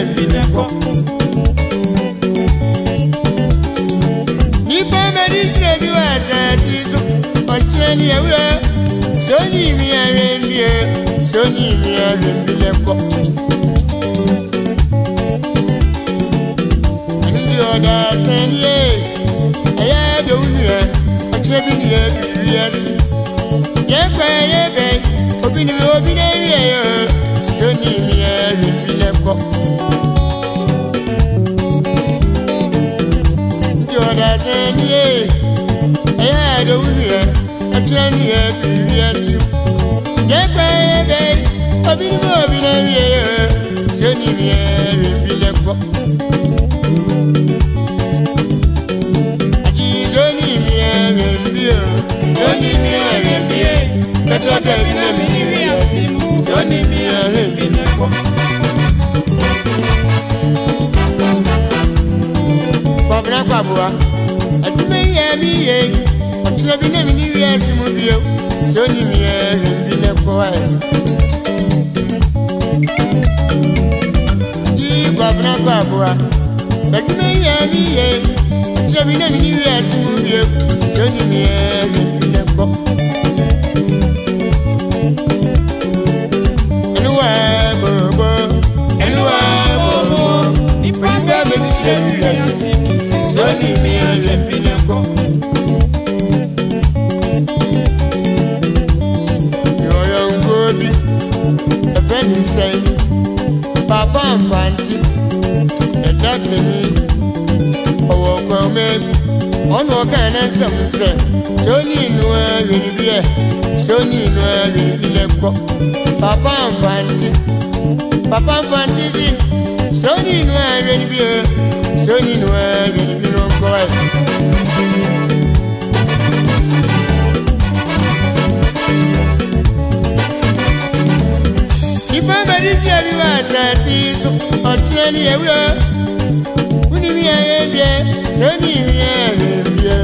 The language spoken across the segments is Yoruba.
èmi nẹ́kọ́. nípa mẹ́rin ṣe bí wà ṣe ti sùn ọ̀ṣẹ́ ni ewúrẹ́ sóní mi ẹ̀rẹ́ ń bí ẹ sóní mi ẹ̀rẹ́ ń bí nẹ́kọ́. àníbi ọ̀dà sẹ́ni ẹ̀ ẹ̀yà ẹ̀dọ̀ wúni ẹ̀ ọ̀ṣẹ́ bí ni ẹ̀ bìbí ẹ̀ sí. yẹ́pẹ̀ yẹ́pẹ̀ òbí ni mi òbí ni. yɛ nie ɛyɛ adewu neɛ ɛtrɛ neɛ biribi asi yɛkpɛ yɛbɛ obi ne mu obi na wie yɛ sɛni neɛ biribi lɛ kɔ. Better than me, I'm in the air. Sunny me, I'm in the air. Pabra Pabua bi ye ɔkyerɛ bi na mi ni wi ɛsi mu me ọnụ ọka na nsọ m nsọ sọni inu erinbile sọni inu erinbile kpọ papa mfanti papa mfanti di sọni inu erinbile sọni inu erinbile kpọ ẹ. ìfẹ́ mẹ́rin fi ẹ̀rí wá àtàtì sùn ọ̀tí ẹni ẹ̀wí ọ́ mini erebie seni ri erebie.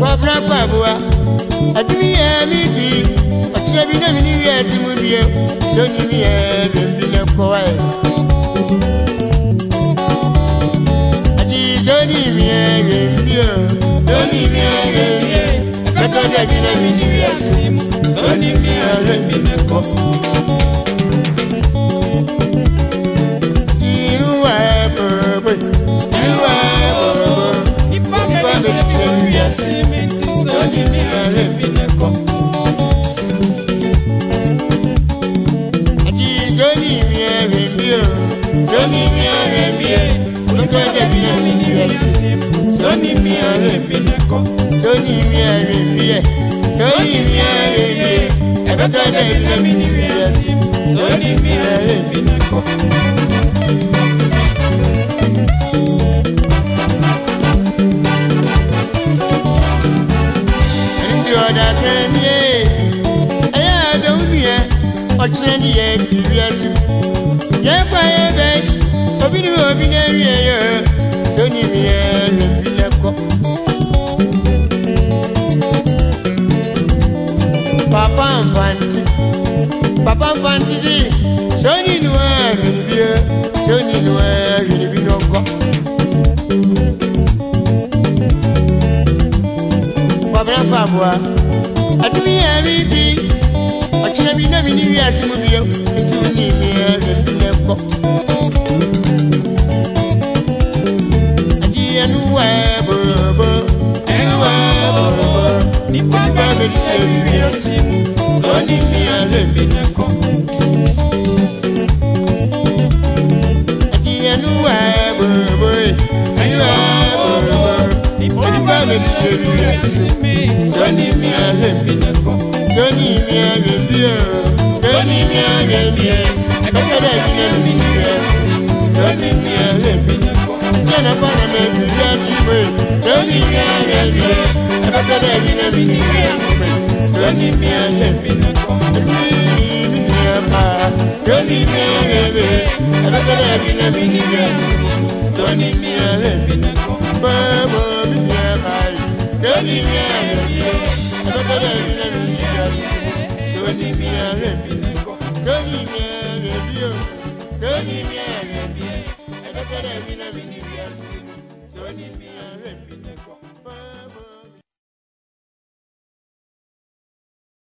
Wabula kwabuwa adini yɛ mi fi ɔkyerɛ bi na mini wi ɛdi mu die seni ri erebie ne kɔwa yɛ. Adi seni ri erebie seni ri erebie bɛtɔ dɛbi na mini wi ɛsi mu seni ri erebie ne kɔwa. mie soni mie re mie nko de mie mi ni re mi ne ko soni mie re mie soni mie re mie ebe ko de mie mi ni re sisi mi ne ko. ọ̀dà tẹ́ ní ẹ̀ ẹ̀yà àdéhùn nìyẹn ọ̀kyẹ́ nìyẹn kìí bí obi na ewie yɛ soni mi yɛ mi bi na kɔ. papa nfanti papa nfanti si soni nu ɛri ni bi yɛ soni nu ɛri ni bi na mi bi mi ni wi asi mu Gani mi arembi neko Gani mi arembi Gani mi arembi Ekele mi arembi Gani mi arembi neko Jana bana me biya biwe Gani mi arembi Ekele mi arembi Gani mi arembi neko Gani mi arembi Gani mi arembi Ekele mi arembi Gani mi arembi neko Baba mi arembi Gani mi arembi Ẹlẹ́gbẹ́dẹ́ mi lẹ́nu ìyá mi, lónìí mi ẹ̀rẹ́ mi nìkan, lónìí mi ẹ̀rẹ́ mi o, lónìí mi ẹ̀rẹ́